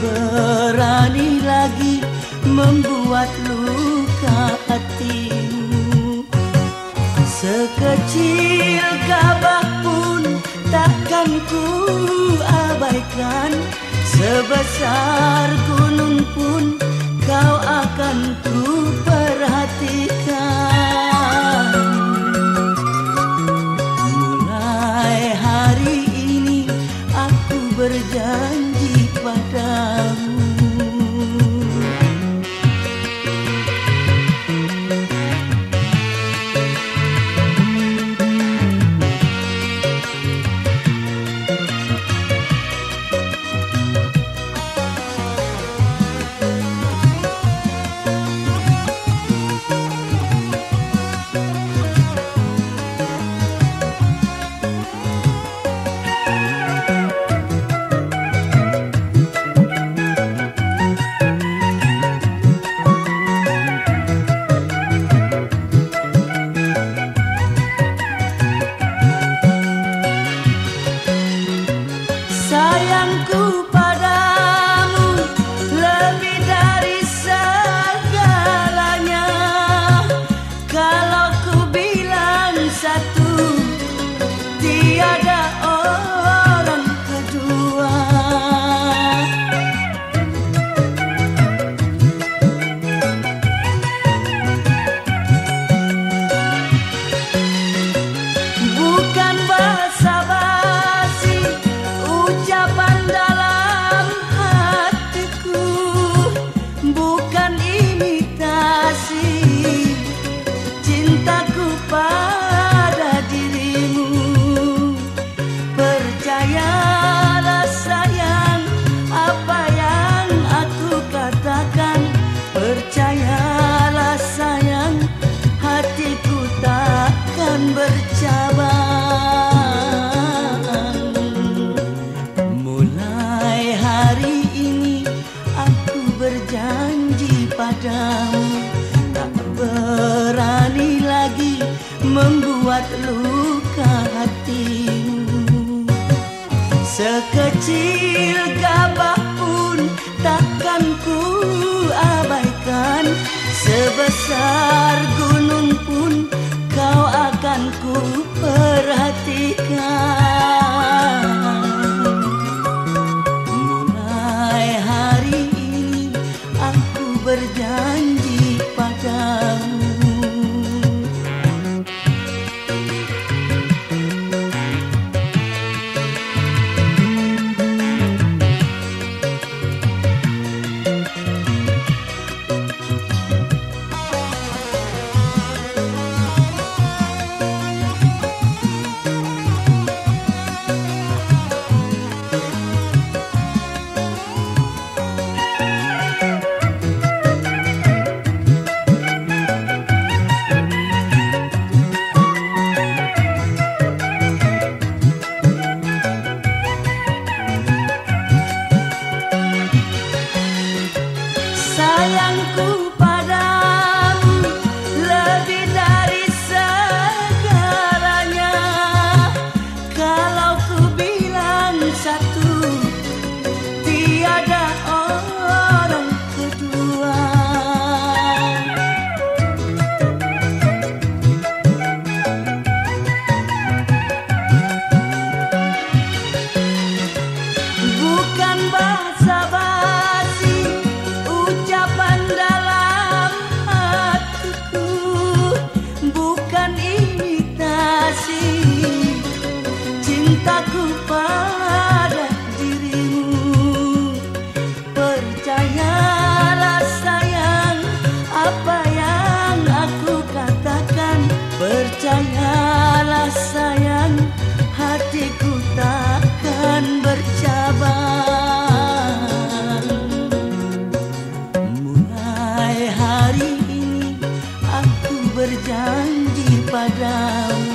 berani lagi membuat luka hatimu. Sekecil gabah pun takkan ku abaikan. Sebesar gunung pun kau akan ku perhatikan sayangku padamu percayalah sayang apa yang aku katakan percayalah sayang hatiku takkan bercabang. Mulai hari ini aku berjanji padamu tak berani lagi membuat luka Sekecil gabah pun takkan ku abaikan. Sebesar gunung pun kau akan ku Padamu padamu